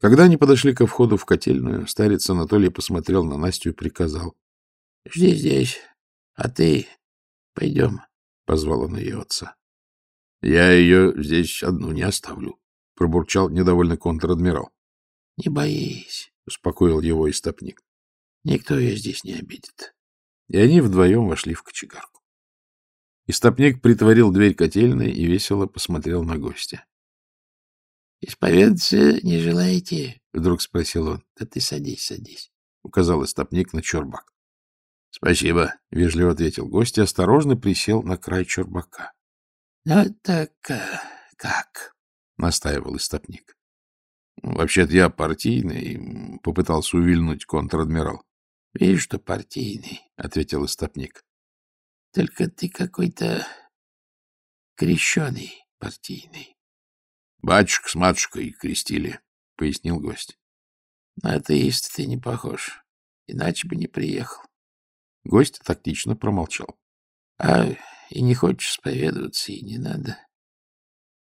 Когда они подошли ко входу в котельную, старец Анатолий посмотрел на Настю и приказал. — Жди здесь, а ты пойдем, — позвал он ее отца. — Я ее здесь одну не оставлю, — пробурчал недовольный контр-адмирал. — Не боись, — успокоил его истопник. — Никто ее здесь не обидит. И они вдвоем вошли в кочегарку. Истопник притворил дверь котельной и весело посмотрел на гостя. — Исповедаться не желаете? — вдруг спросил он. — Да ты садись, садись, — указал истопник на чурбак. — Спасибо, — вежливо ответил гость и осторожно присел на край чурбака. — Ну так э, как? — настаивал истопник. — Вообще-то я партийный, — попытался увильнуть контр-адмирал. — Вижу, что партийный, — ответил истопник. — Только ты какой-то крещеный партийный. — Батюшка с матушкой крестили, — пояснил гость. — На атеиста ты не похож, иначе бы не приехал. Гость тактично промолчал. — А и не хочешь исповедоваться, и не надо.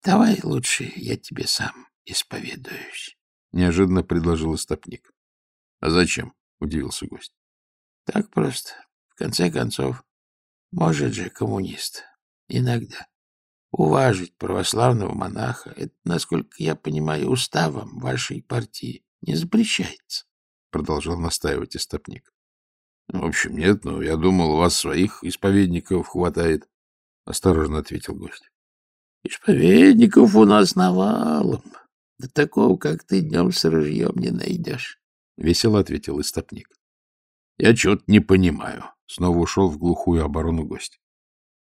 Давай лучше я тебе сам исповедуюсь, — неожиданно предложил истопник. — А зачем? — удивился гость. — Так просто. В конце концов, может же коммунист. Иногда уважить православного монаха. Это, насколько я понимаю, уставом вашей партии не запрещается, — продолжал настаивать истопник. — В общем, нет, но я думал, у вас своих исповедников хватает, — осторожно ответил гость. — Исповедников у нас навалом. Да такого, как ты, днем с ружьем не найдешь, — весело ответил истопник. — Я чего-то не понимаю. Снова ушел в глухую оборону гость. —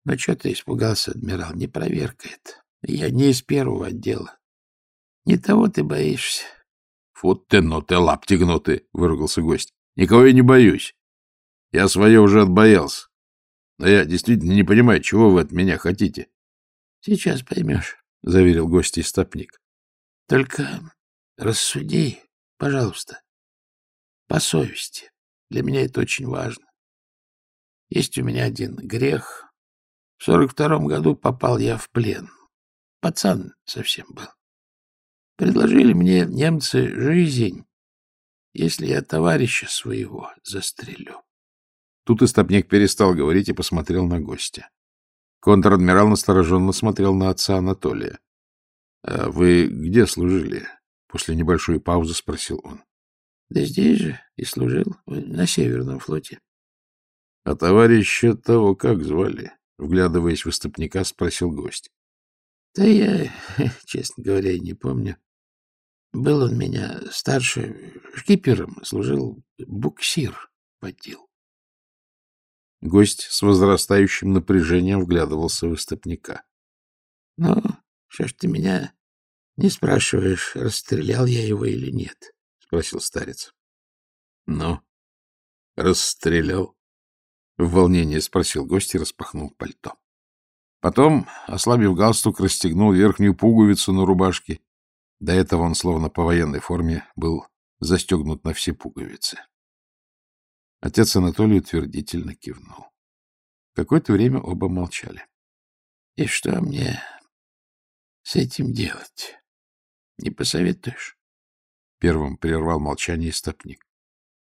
Ну, что ты испугался, адмирал? Не проверка это. Я не из первого отдела. Не того ты боишься. — Фу ты, ну ты, лапти гнуты, — выругался гость. — Никого я не боюсь. Я свое уже отбоялся. Но я действительно не понимаю, чего вы от меня хотите. — Сейчас поймешь, — заверил гость истопник. — Только рассуди, пожалуйста, по совести. Для меня это очень важно. Есть у меня один грех, в сорок втором году попал я в плен. Пацан совсем был. Предложили мне немцы жизнь, если я товарища своего застрелю. Тут истопник перестал говорить и посмотрел на гостя. Контр-адмирал настороженно смотрел на отца Анатолия. — А вы где служили? — после небольшой паузы спросил он. — Да здесь же и служил, на Северном флоте. — А товарища того как звали? Вглядываясь в истопника, спросил гость. — Да я, честно говоря, и не помню. Был он меня старше, шкипером служил, буксир водил. Гость с возрастающим напряжением вглядывался в истопника. — Ну, что ж ты меня не спрашиваешь, расстрелял я его или нет? — спросил старец. — Ну, расстрелял, в волнении спросил гость и распахнул пальто. Потом, ослабив галстук, расстегнул верхнюю пуговицу на рубашке. До этого он, словно по военной форме, был застегнут на все пуговицы. Отец Анатолий утвердительно кивнул. Какое-то время оба молчали. — И что мне с этим делать? Не посоветуешь? Первым прервал молчание истопник.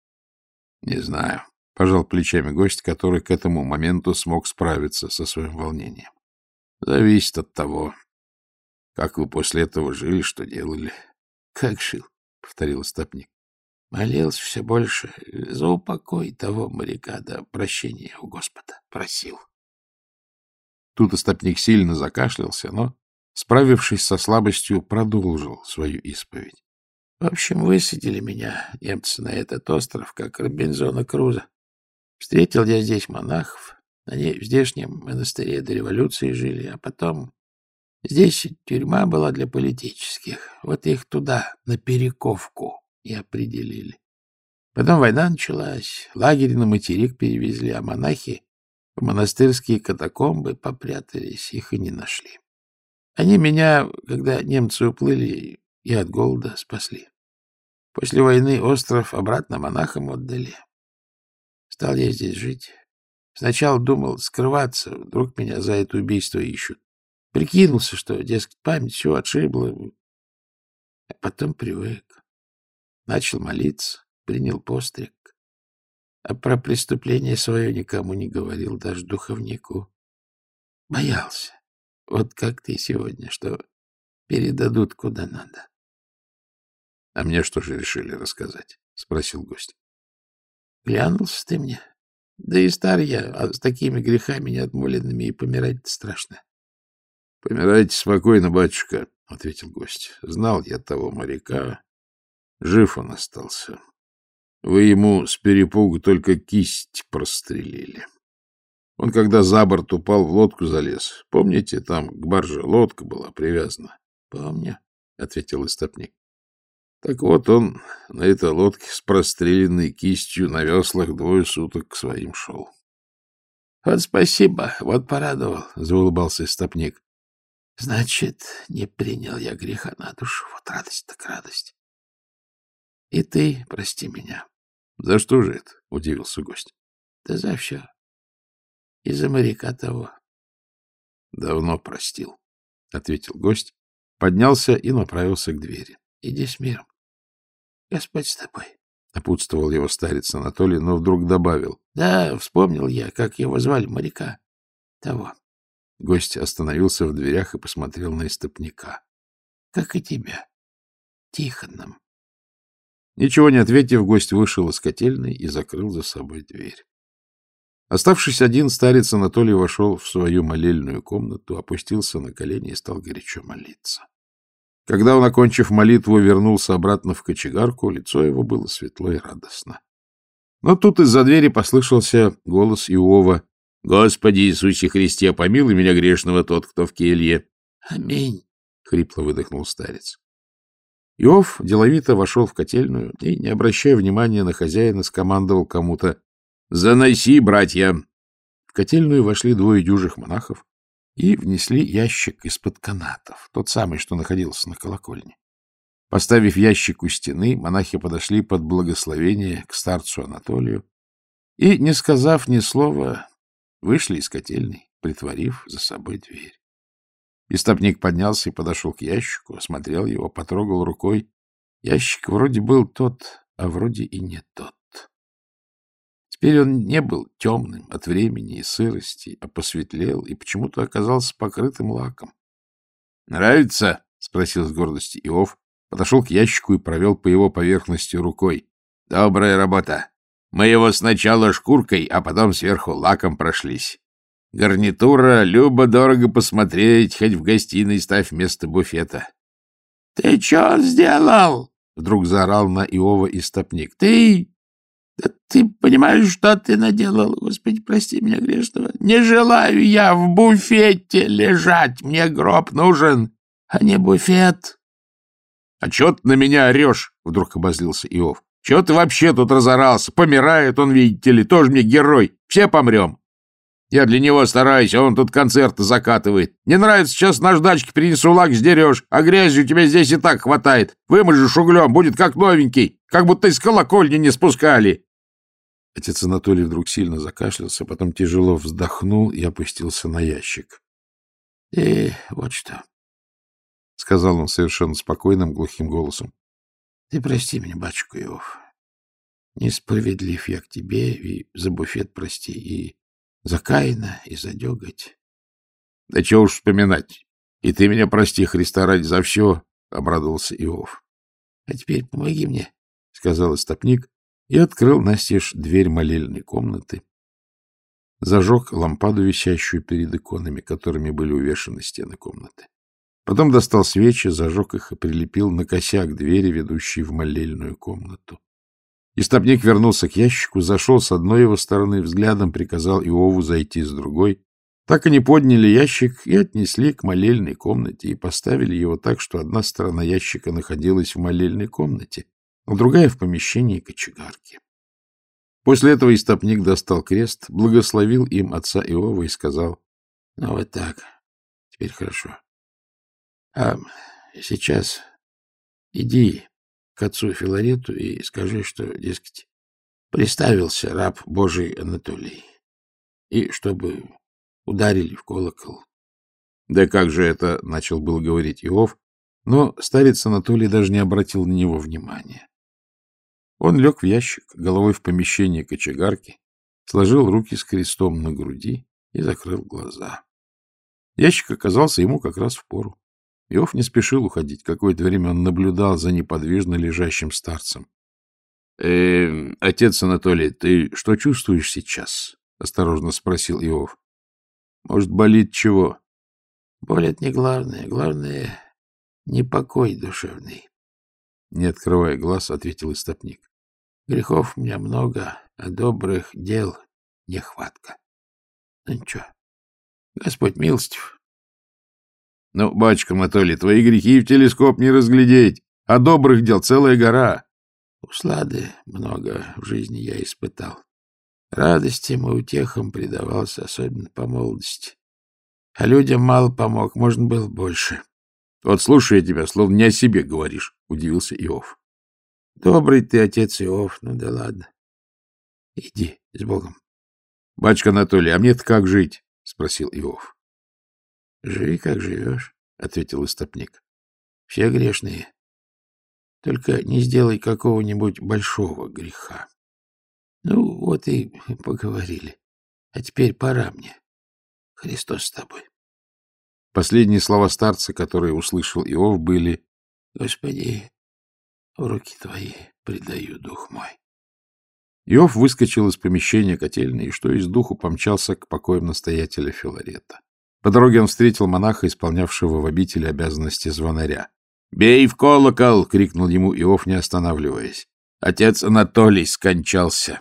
— Не знаю, — пожал плечами гость, который к этому моменту смог справиться со своим волнением. — Зависит от того, как вы после этого жили, что делали. — Как жил? — повторил стопник. Молился все больше за упокой того моряка, да прощения у Господа просил. Тут истопник сильно закашлялся, но, справившись со слабостью, продолжил свою исповедь. В общем, высадили меня немцы на этот остров, как Робинзона Круза. Встретил я здесь монахов. Они в здешнем монастыре до революции жили, а потом... Здесь тюрьма была для политических. Вот их туда, на Перековку, и определили. Потом война началась, лагерь на материк перевезли, а монахи в монастырские катакомбы попрятались, их и не нашли. Они меня, когда немцы уплыли, и от голода спасли. После войны остров обратно монахам отдали. Стал я здесь жить. Сначала думал скрываться, вдруг меня за это убийство ищут. Прикинулся, что, дескать, память все отшибла. А потом привык. начал молиться, принял постриг. А про преступление свое никому не говорил, даже духовнику. Боялся. Вот как ты сегодня, что передадут куда надо. — А мне что же решили рассказать? — спросил гость. — Глянулся ты мне. Да и стар я, а с такими грехами неотмоленными и помирать страшно. — Помирайте спокойно, батюшка, — ответил гость. — Знал я того моряка. Жив он остался. Вы ему с перепугу только кисть прострелили. Он, когда за борт упал, в лодку залез. Помните, там к барже лодка была привязана? — Помню, — ответил истопник. Так вот он на этой лодке с простреленной кистью на веслах двое суток к своим шел. — Вот спасибо, вот порадовал, — заулыбался истопник. — Значит, не принял я греха на душу. Вот радость так радость. И ты прости меня. — За что же это? — удивился гость. — Да за все. Из-за моряка того. — Давно простил, — ответил гость, поднялся и направился к двери. — Иди с миром. Господь с тобой. Напутствовал его старец Анатолий, но вдруг добавил. — Да, вспомнил я, как его звали, моряка. Того. Гость остановился в дверях и посмотрел на истопника. — Как и тебя. Тихоном. Ничего не ответив, гость вышел из котельной и закрыл за собой дверь. Оставшись один, старец Анатолий вошел в свою молельную комнату, опустился на колени и стал горячо молиться. Когда он, окончив молитву, вернулся обратно в кочегарку, лицо его было светло и радостно. Но тут из-за двери послышался голос Иова. — Господи Иисусе Христе, помилуй меня грешного тот, кто в келье. — Аминь, — хрипло выдохнул старец. Иов деловито вошел в котельную и, не обращая внимания на хозяина, скомандовал кому-то «Заноси, братья!» В котельную вошли двое дюжих монахов, и внесли ящик из-под канатов, тот самый, что находился на колокольне. Поставив ящик у стены, монахи подошли под благословение к старцу Анатолию и, не сказав ни слова, вышли из котельной, притворив за собой дверь. Истопник поднялся и подошел к ящику, осмотрел его, потрогал рукой. Ящик вроде был тот, а вроде и не тот. Теперь он не был темным от времени и сырости, а посветлел и почему-то оказался покрытым лаком. — Нравится? — спросил с гордостью Иов, подошел к ящику и провел по его поверхности рукой. — Добрая работа. Мы его сначала шкуркой, а потом сверху лаком прошлись. Гарнитура любо-дорого посмотреть, хоть в гостиной ставь вместо буфета. — Ты что сделал? — вдруг заорал на Иова истопник. — Ты да ты понимаешь, что ты наделал, Господи, прости меня грешного. Не желаю я в буфете лежать, мне гроб нужен, а не буфет. — А чё ты на меня орешь? — вдруг обозлился Иов. — Чего ты вообще тут разорался? Помирает он, видите ли, тоже мне герой. Все помрем. Я для него стараюсь, а он тут концерты закатывает. Не нравится, сейчас наждачки принесу, лак сдерешь, а грязи у тебя здесь и так хватает. Выможешь углем, будет как новенький, как будто из колокольни не спускали. Отец Анатолий вдруг сильно закашлялся, потом тяжело вздохнул и опустился на ящик. — И вот что, — сказал он совершенно спокойным, глухим голосом. — Ты прости меня, батюшка Иов. Несправедлив я к тебе, и за буфет прости, и за Каина, и за деготь. — Да чего уж вспоминать. И ты меня прости, Христа ради, за все, — обрадовался Иов. — А теперь помоги мне, — сказал истопник, и открыл настежь дверь молельной комнаты, зажег лампаду, висящую перед иконами, которыми были увешаны стены комнаты. Потом достал свечи, зажег их и прилепил на косяк двери, ведущей в молельную комнату. Истопник вернулся к ящику, зашел с одной его стороны, взглядом приказал Иову зайти с другой. Так они подняли ящик и отнесли к молельной комнате и поставили его так, что одна сторона ящика находилась в молельной комнате, другая в помещении кочегарки. После этого истопник достал крест, благословил им отца Иова и сказал, — Ну вот так, теперь хорошо. А сейчас иди к отцу Филарету и скажи, что, дескать, приставился раб Божий Анатолий, и чтобы ударили в колокол. — Да как же это, — начал был говорить Иов, но старец Анатолий даже не обратил на него внимания. Он лег в ящик, головой в помещение кочегарки, сложил руки с крестом на груди и закрыл глаза. Ящик оказался ему как раз в пору. Иов не спешил уходить. Какое-то время он наблюдал за неподвижно лежащим старцем. «Э, — Отец Анатолий, ты что чувствуешь сейчас? — осторожно спросил Иов. — Может, болит чего? — это не главное. Главное — непокой душевный. Не открывая глаз, ответил истопник. — Грехов у меня много, а добрых дел нехватка. Ну ничего, Господь милостив. — Ну, батюшка Анатолий, твои грехи в телескоп не разглядеть, а добрых дел целая гора. Услады много в жизни я испытал. Радостям и утехам предавался, особенно по молодости. А людям мало помог, можно было больше. — Вот слушай я тебя, словно не о себе говоришь, — удивился Иов. — Добрый ты, отец Иов, ну да ладно. Иди с Богом. — Батюшка Анатолий, а мне-то как жить? — спросил Иов. — Живи, как живешь, — ответил истопник. — Все грешные. Только не сделай какого-нибудь большого греха. Ну, вот и поговорили. А теперь пора мне. Христос с тобой. Последние слова старца, которые услышал Иов, были «Господи, руки твои предаю дух мой». Иов выскочил из помещения котельной и, что из духу, помчался к покоям настоятеля Филарета. По дороге он встретил монаха, исполнявшего в обители обязанности звонаря. «Бей в колокол!» — крикнул ему Иов, не останавливаясь. «Отец Анатолий скончался!»